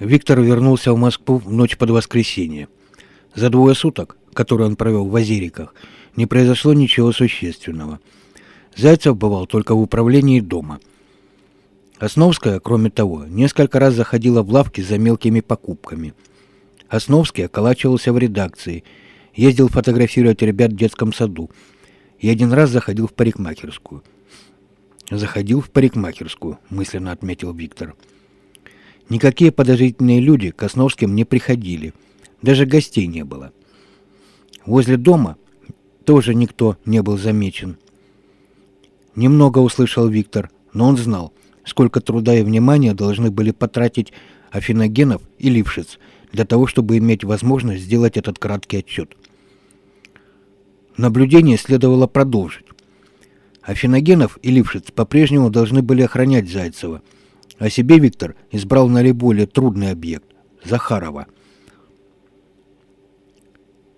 Виктор вернулся в Москву в ночь под воскресенье. За двое суток, которые он провел в Озериках, не произошло ничего существенного. Зайцев бывал только в управлении дома. Основская, кроме того, несколько раз заходила в лавки за мелкими покупками. Основский околачивался в редакции, ездил фотографировать ребят в детском саду и один раз заходил в парикмахерскую. «Заходил в парикмахерскую», — мысленно отметил Виктор. «Виктор». Никакие подозрительные люди к Основским не приходили. Даже гостей не было. Возле дома тоже никто не был замечен. Немного услышал Виктор, но он знал, сколько труда и внимания должны были потратить Афиногенов и Лившиц для того, чтобы иметь возможность сделать этот краткий отчет. Наблюдение следовало продолжить. Афиногенов и Лившиц по-прежнему должны были охранять Зайцева – а себе Виктор избрал наиболее трудный объект – Захарова.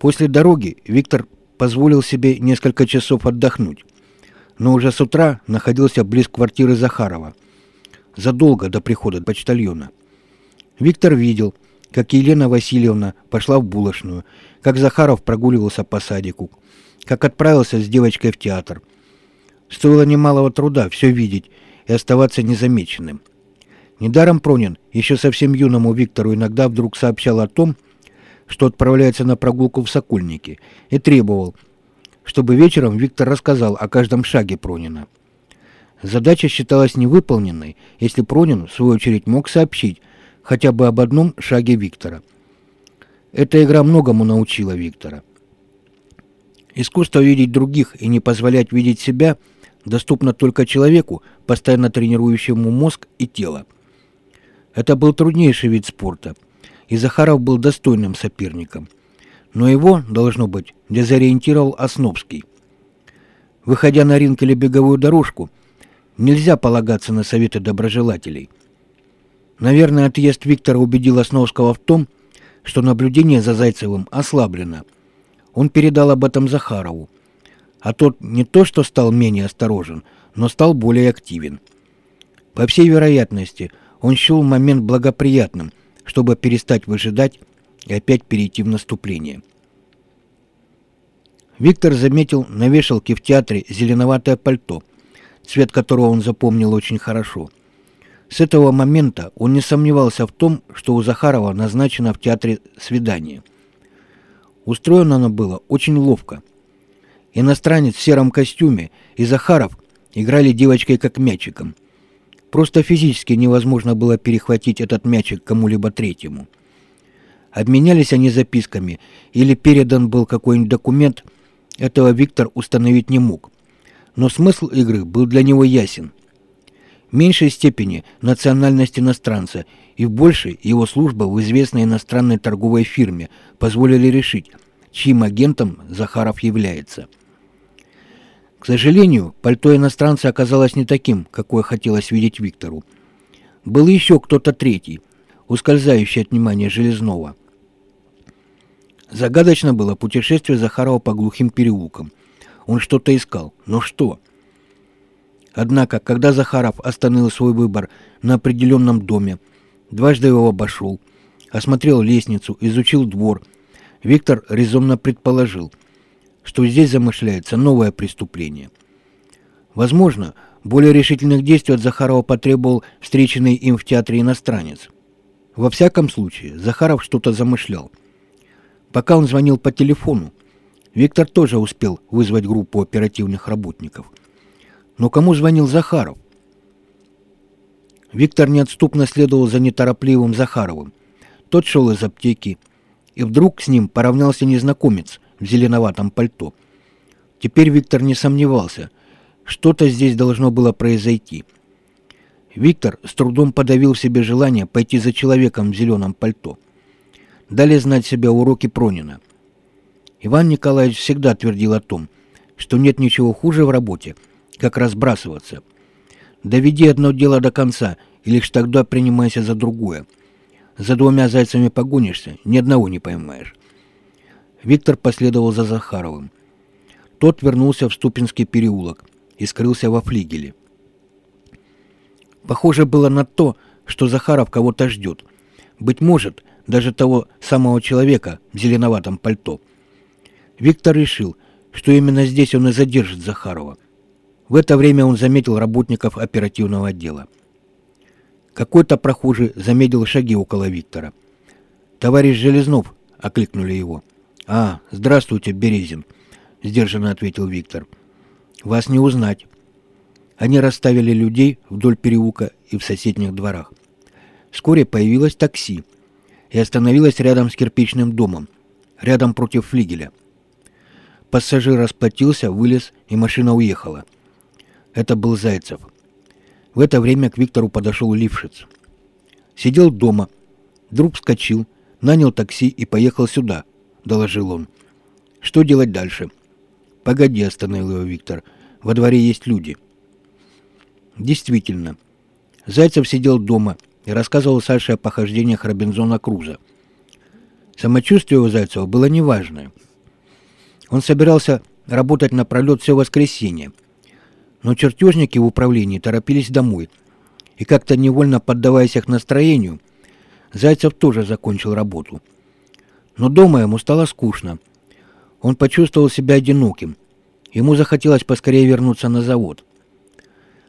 После дороги Виктор позволил себе несколько часов отдохнуть, но уже с утра находился близ квартиры Захарова, задолго до прихода почтальона. Виктор видел, как Елена Васильевна пошла в булочную, как Захаров прогуливался по садику, как отправился с девочкой в театр. Стоило немалого труда все видеть и оставаться незамеченным – Недаром Пронин еще совсем юному Виктору иногда вдруг сообщал о том, что отправляется на прогулку в Сокольники, и требовал, чтобы вечером Виктор рассказал о каждом шаге Пронина. Задача считалась невыполненной, если Пронин, в свою очередь, мог сообщить хотя бы об одном шаге Виктора. Эта игра многому научила Виктора. Искусство видеть других и не позволять видеть себя доступно только человеку, постоянно тренирующему мозг и тело. Это был труднейший вид спорта, и Захаров был достойным соперником. Но его, должно быть, дезориентировал Основский. Выходя на ринг или беговую дорожку, нельзя полагаться на советы доброжелателей. Наверное, отъезд Виктора убедил Основского в том, что наблюдение за Зайцевым ослаблено. Он передал об этом Захарову. А тот не то что стал менее осторожен, но стал более активен. По всей вероятности, он счел момент благоприятным, чтобы перестать выжидать и опять перейти в наступление. Виктор заметил на вешалке в театре зеленоватое пальто, цвет которого он запомнил очень хорошо. С этого момента он не сомневался в том, что у Захарова назначено в театре свидание. Устроено оно было очень ловко. Иностранец в сером костюме и Захаров играли девочкой как мячиком. Просто физически невозможно было перехватить этот мячик кому-либо третьему. Обменялись они записками, или передан был какой-нибудь документ, этого Виктор установить не мог. Но смысл игры был для него ясен. В меньшей степени национальность иностранца и в большей его служба в известной иностранной торговой фирме позволили решить, чьим агентом Захаров является – к сожалению, пальто иностранца оказалось не таким, какое хотелось видеть Виктору. Был еще кто-то третий, ускользающий от внимания Железного. Загадочно было путешествие Захарова по глухим переулкам. Он что-то искал. Но что? Однако, когда Захаров остановил свой выбор на определенном доме, дважды его обошел, осмотрел лестницу, изучил двор, Виктор резонно предположил – что здесь замышляется новое преступление. Возможно, более решительных действий от Захарова потребовал встреченный им в театре иностранец. Во всяком случае, Захаров что-то замышлял. Пока он звонил по телефону, Виктор тоже успел вызвать группу оперативных работников. Но кому звонил Захаров? Виктор неотступно следовал за неторопливым Захаровым. Тот шел из аптеки, и вдруг с ним поравнялся незнакомец в зеленоватом пальто. Теперь Виктор не сомневался. Что-то здесь должно было произойти. Виктор с трудом подавил в себе желание пойти за человеком в зеленом пальто. Дали знать себя уроки Пронина. Иван Николаевич всегда твердил о том, что нет ничего хуже в работе, как разбрасываться. Доведи одно дело до конца, и лишь тогда принимайся за другое. За двумя зайцами погонишься, ни одного не поймаешь. Виктор последовал за Захаровым. Тот вернулся в Ступинский переулок и скрылся во флигеле. Похоже было на то, что Захаров кого-то ждет. Быть может, даже того самого человека в зеленоватом пальто. Виктор решил, что именно здесь он и задержит Захарова. В это время он заметил работников оперативного отдела. Какой-то прохожий заметил шаги около Виктора. «Товарищ Железнов!» — окликнули его. «А, здравствуйте, Березин!» — сдержанно ответил Виктор. «Вас не узнать». Они расставили людей вдоль переулка и в соседних дворах. Вскоре появилось такси и остановилось рядом с кирпичным домом, рядом против флигеля. Пассажир расплатился, вылез, и машина уехала. Это был Зайцев. В это время к Виктору подошел Лившиц. Сидел дома. Вдруг вскочил, нанял такси и поехал сюда, доложил он. Что делать дальше? Погоди, остановил его Виктор. Во дворе есть люди. Действительно. Зайцев сидел дома и рассказывал Саше о похождениях Робинзона Круза. Самочувствие у Зайцева было неважное. Он собирался работать напролет все воскресенье, но чертежники в управлении торопились домой, и как-то невольно поддаваясь их настроению, Зайцев тоже закончил работу. Но дома ему стало скучно. Он почувствовал себя одиноким. Ему захотелось поскорее вернуться на завод.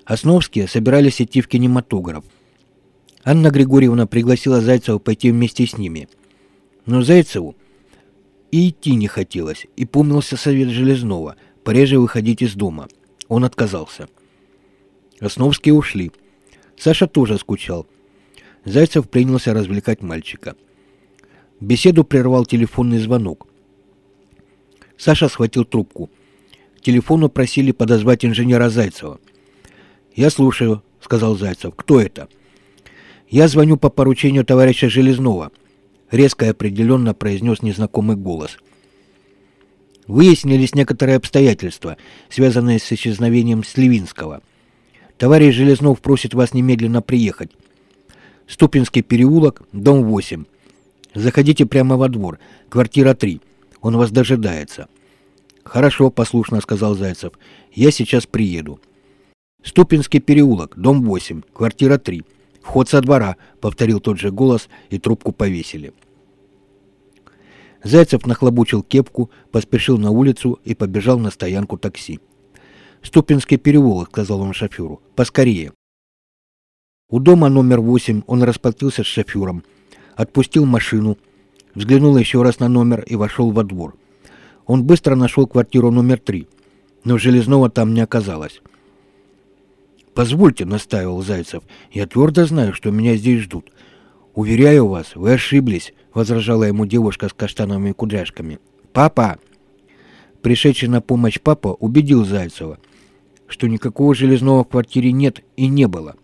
Основские собирались идти в кинематограф. Анна Григорьевна пригласила Зайцева пойти вместе с ними. Но Зайцеву и идти не хотелось, и помнился совет Железного – пореже выходить из дома. Он отказался. Основские ушли. Саша тоже скучал. Зайцев принялся развлекать мальчика. Беседу прервал телефонный звонок. Саша схватил трубку. К телефону просили подозвать инженера Зайцева. «Я слушаю», — сказал Зайцев. «Кто это?» «Я звоню по поручению товарища Железного», резко и определенно произнес незнакомый голос. Выяснились некоторые обстоятельства, связанные с исчезновением Сливинского. Товарищ Железнов просит вас немедленно приехать. Ступинский переулок, дом 8. Заходите прямо во двор, квартира 3. Он вас дожидается. Хорошо, послушно сказал Зайцев. Я сейчас приеду. Ступинский переулок, дом 8, квартира 3. «Вход со двора», — повторил тот же голос, и трубку повесили. Зайцев нахлобучил кепку, поспешил на улицу и побежал на стоянку такси. «Ступинский переулок», — сказал он шоферу. «Поскорее». У дома номер восемь он расплатился с шофером, отпустил машину, взглянул еще раз на номер и вошел во двор. Он быстро нашел квартиру номер три, но Железного там не оказалось. «Позвольте», — настаивал Зайцев, — «я твердо знаю, что меня здесь ждут. Уверяю вас, вы ошиблись», — возражала ему девушка с каштановыми кудряшками. «Папа!» Пришедший на помощь папа убедил Зайцева, что никакого железного в квартире нет и не было.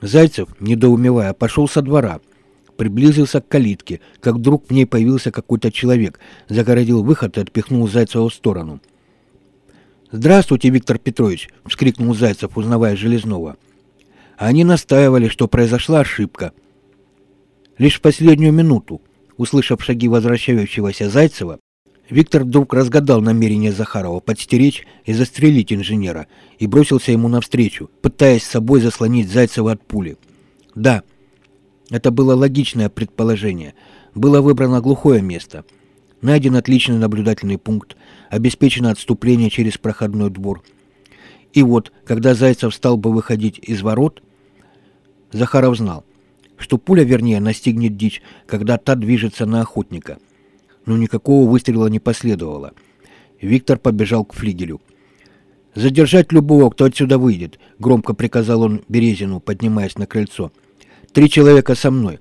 Зайцев, недоумевая, пошел со двора, приблизился к калитке, как вдруг в ней появился какой-то человек, загородил выход и отпихнул Зайцева в сторону. «Здравствуйте, Виктор Петрович!» — вскрикнул Зайцев, узнавая Железного. Они настаивали, что произошла ошибка. Лишь в последнюю минуту, услышав шаги возвращающегося Зайцева, Виктор вдруг разгадал намерение Захарова подстеречь и застрелить инженера и бросился ему навстречу, пытаясь с собой заслонить Зайцева от пули. Да, это было логичное предположение. Было выбрано глухое место. Найден отличный наблюдательный пункт, обеспечено отступление через проходной двор. И вот, когда Зайцев стал бы выходить из ворот, Захаров знал, что пуля, вернее, настигнет дичь, когда та движется на охотника. Но никакого выстрела не последовало. Виктор побежал к флигелю. «Задержать любого, кто отсюда выйдет», — громко приказал он Березину, поднимаясь на крыльцо. «Три человека со мной».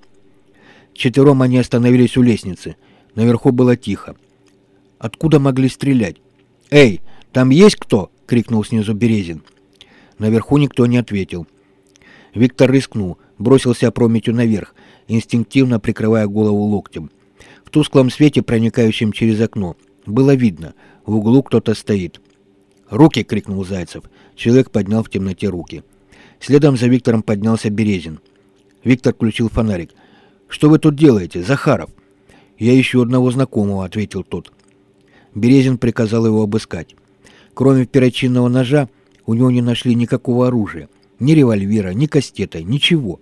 Четвером они остановились у лестницы. Наверху было тихо. Откуда могли стрелять? «Эй, там есть кто?» — крикнул снизу Березин. Наверху никто не ответил. Виктор рискнул, бросился опрометью наверх, инстинктивно прикрывая голову локтем. В тусклом свете, проникающем через окно, было видно, в углу кто-то стоит. «Руки!» — крикнул Зайцев. Человек поднял в темноте руки. Следом за Виктором поднялся Березин. Виктор включил фонарик. «Что вы тут делаете, Захаров?» «Я ищу одного знакомого», — ответил тот. Березин приказал его обыскать. Кроме перочинного ножа, у него не нашли никакого оружия. Ни револьвера, ни кастета, ничего.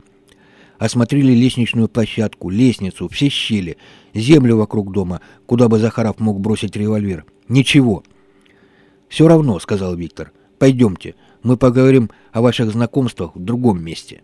Осмотрели лестничную площадку, лестницу, все щели, землю вокруг дома, куда бы Захаров мог бросить револьвер. Ничего. «Все равно», — сказал Виктор. «Пойдемте, мы поговорим о ваших знакомствах в другом месте».